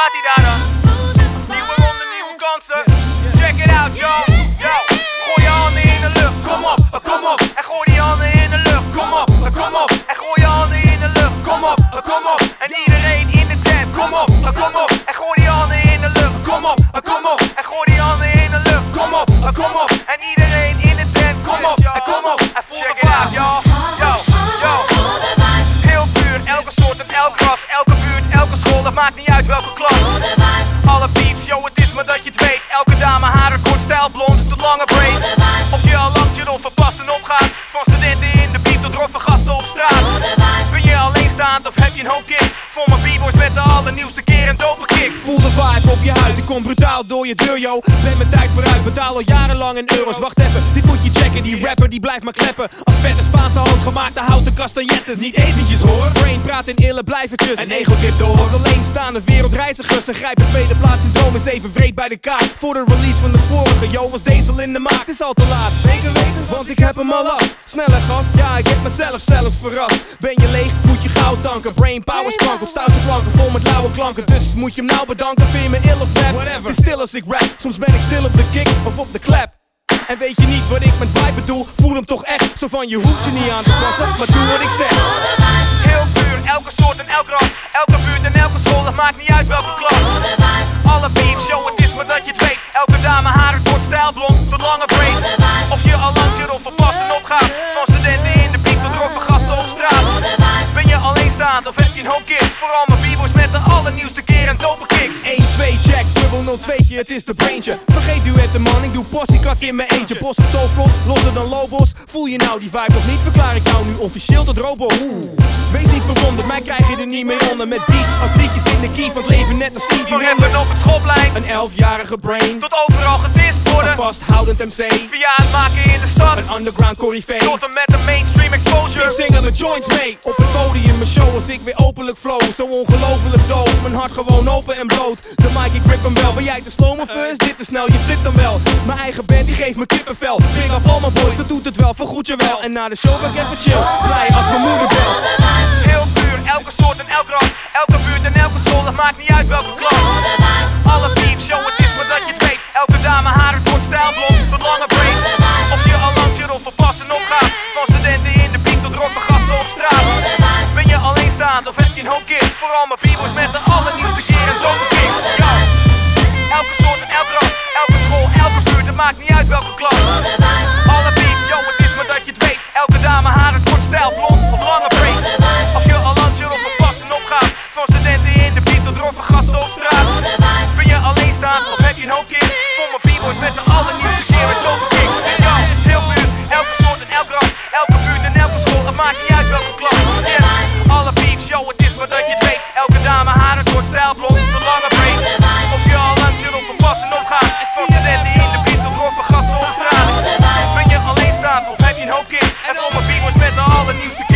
gaat hij daar dan? Nieuwe ronde, nieuwe kansen. Check it out, yo. Yo. Gooi je handen in de lucht, kom op, eh, kom op. En gooi die handen in de lucht, kom op, eh, kom op. En gooi je handen in de lucht, kom op, eh, kom op. En iedereen in de tent, kom op, kom op. En gooi die handen in de lucht, kom op, kom op. En gooi die handen in de lucht, kom op, kom op. En iedereen in de tent, kom op, en kom op. En voel de vibe, yo. Yo, yo. Heel puur, elke soort en elk ras, elke buurt, elke school, dat maakt niet uit welke klas. Alle pieps, yo, het is maar dat je het weet. Elke dame, haren kort, stijl blond tot lange braids. Of je al langs je of verpassen opgaat. Van studenten in de piep tot roffe gasten op straat. Ben je alleenstaand of heb je een hoop kicks? Voor mijn b-boys met de allernieuwste keer en dope kicks. Voel de vibe op je huid, ik kom brutaal door je deur, yo. Ben mijn tijd vooruit, betaal al jarenlang in euro's. Wacht even, dit moet je checken, die rapper die blijft maar kleppen. Als vette Spaanse handgemaakte houten kastanjettes. Niet eventjes hoor, brain praat in ille blijvertjes. En ego trip door. Als alleenstaande wereldreizigers en grijp de tweede plaats in droom is even vreed bij de kaart. Voor de release van de vorige, yo, was deze al in de maak. Het is al te laat, zeker weten, want ik heb hem al af. Sneller gast, ja, ik heb mezelf zelfs verrast. Ben je leeg, moet je goud danken. Brain power sprank op stoute planken, vol met lauwe klanken. Dus moet je hem nou bedanken, vind je me ill of nep? Whatever. Het is stil als ik rap, soms ben ik stil op de kick of op de klep. En weet je niet wat ik met vibe bedoel? Voel hem toch echt, zo van je hoeft je niet aan te passen, maar doe wat ik zeg. Heel puur, elke soort en elk ras. Elke buurt en elke school, dat maakt niet uit welke klas. Kids? Vooral mijn b-boys met de allernieuwste keer en dope kicks. 1, 2, check, dubbel 0, 2 keer, het is de braintje. Vergeet duetten man, ik doe possycuts in mijn eentje. Bos het zo vlot, losser dan Lobos. Voel je nou die vibe nog niet? Verklaar ik jou nu officieel tot robo. Oeh. Wees niet verwonderd, mij krijg je er niet mee onder. Met beats als liedjes in de key van het leven net als Stevie Van rappen op het schoolplein Een elfjarige brain, tot overal getist een worden. vasthoudend MC. Via het maken in de stad Een underground corifee. tot en met de mainstream exposure. De joints Op het podium, mijn show als ik weer openlijk flow. Zo ongelooflijk dood, mijn hart gewoon open en bloot. De mic, ik grip hem wel, ben jij te slow first? Dit te snel, je flipt dan wel. Mijn eigen band, die geeft me kippenvel. Big up all my boys, dat doet het wel, vergoed je wel. En na de show ben ik even chill, blij als mijn moeder belt. Heel puur, elke soort en elk ras. Elke buurt en elke school, dat maakt niet uit welke klas. Een? Vooral mijn b-boys met de allernieuwste keer en kicks. Yo. Elke soort en elk ras, elke school, elke buurt, het maakt niet uit welke klas. Alle beats, yo, het is maar dat je het weet. Elke dame, haren kort, stijl, blond of lange braids. Of je al langs je of verpassen opgaat. Van studenten in de piek tot roffe gasten op straat. Ben je alleenstaand of heb je een hoop kids? Voor mijn b-boys met de allernieuwste And all my beat was meant to all the music